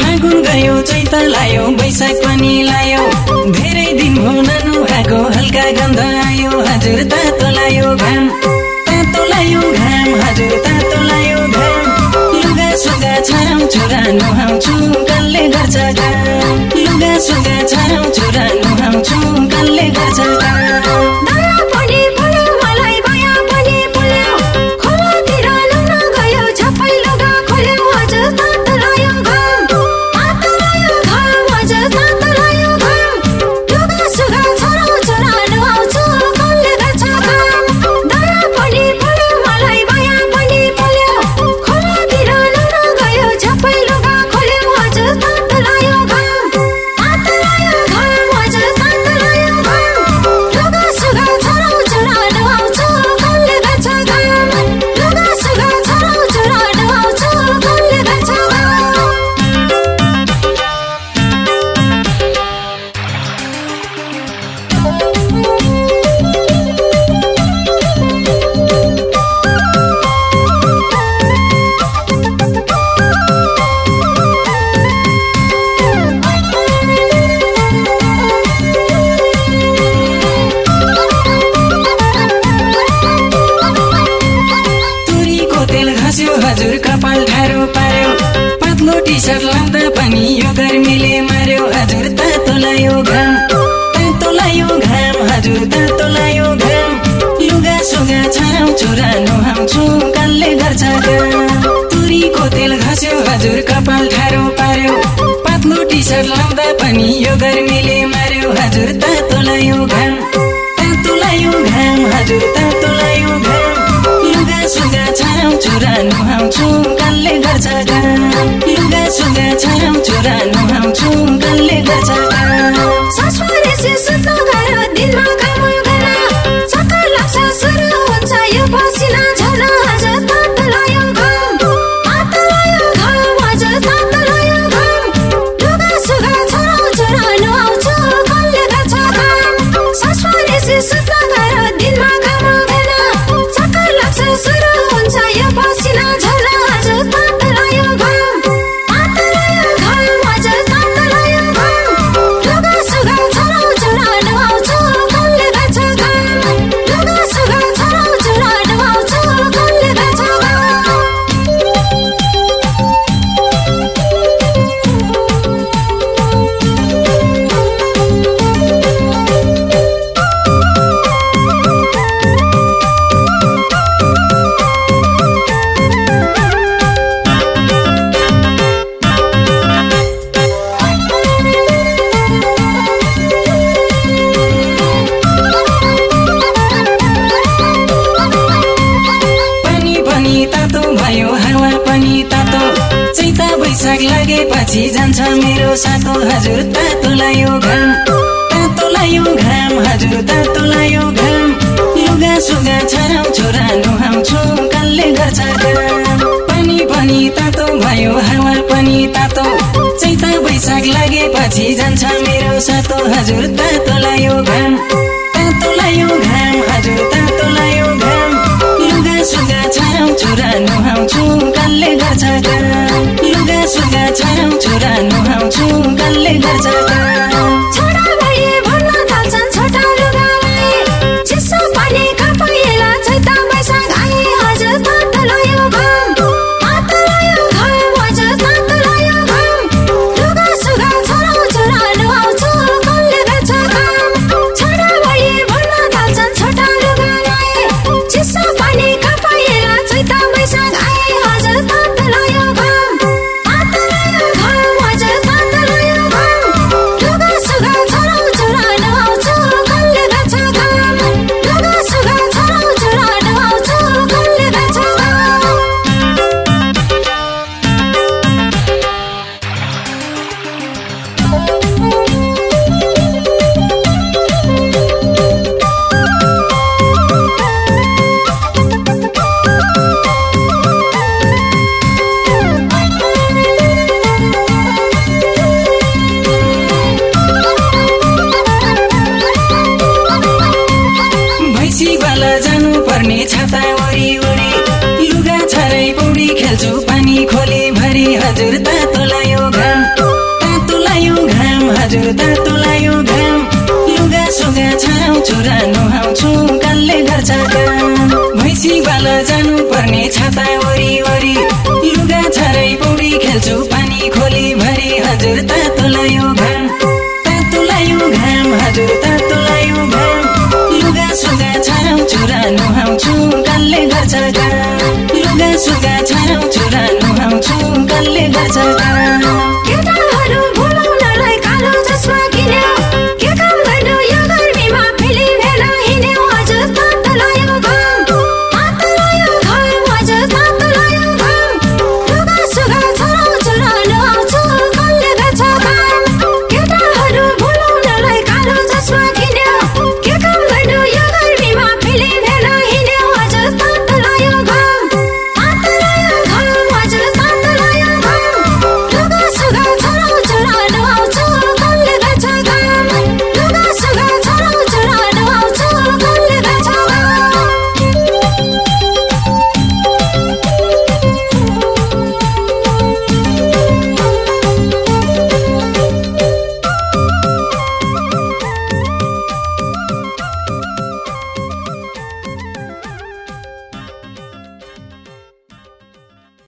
फागुन गयो चैत लायो बैशाख पनि लायो। धेरै दिन हुनु आएको हल्का गन्ध आयो। हजुर त स्वेटर लाउँदा पनि यो गर्मीले मार्यो हजुर तातो घाम। तातो लायो घाम हजुर तातो घाम। लुगा सुगा छाउ छोरा नुहाउँछु कालले गर्छ तुरीको तेल घस्यो हजुर कपाल ठाडो पार्यो। पातलो टी सर्ट लाउँदा पनि छोरा नुहाउँछु कालले गर्छ लुगा सुगा छाम छोरा लागेपछि जान्छ मेरो सातो हजुर तातो लायो घाम। तातो लायो घाम हजुर तातो लायो घाम। लुगा सुगा छराउ छोरा नुहाउँछु कालले गर्छ पानी पनि तातो भयो हावा पनि तातो। चैत वैशाख लागेपछि जान्छ मेरो सातो हजुर तातो लायो घाम। तातो लायो घाम। जानु पर्ने छाता वरिवरि लुगा छारै पौडी खेल्छु पानी खोली भरि। हजुर तातो लायो घाम। तातो लायो घाम हजुर तातो लायो घाम। लुगा सुगा छाउँछु र नुहाउँछु कालले गर्छ काम भैँसी बाला जानु पर्ने छाता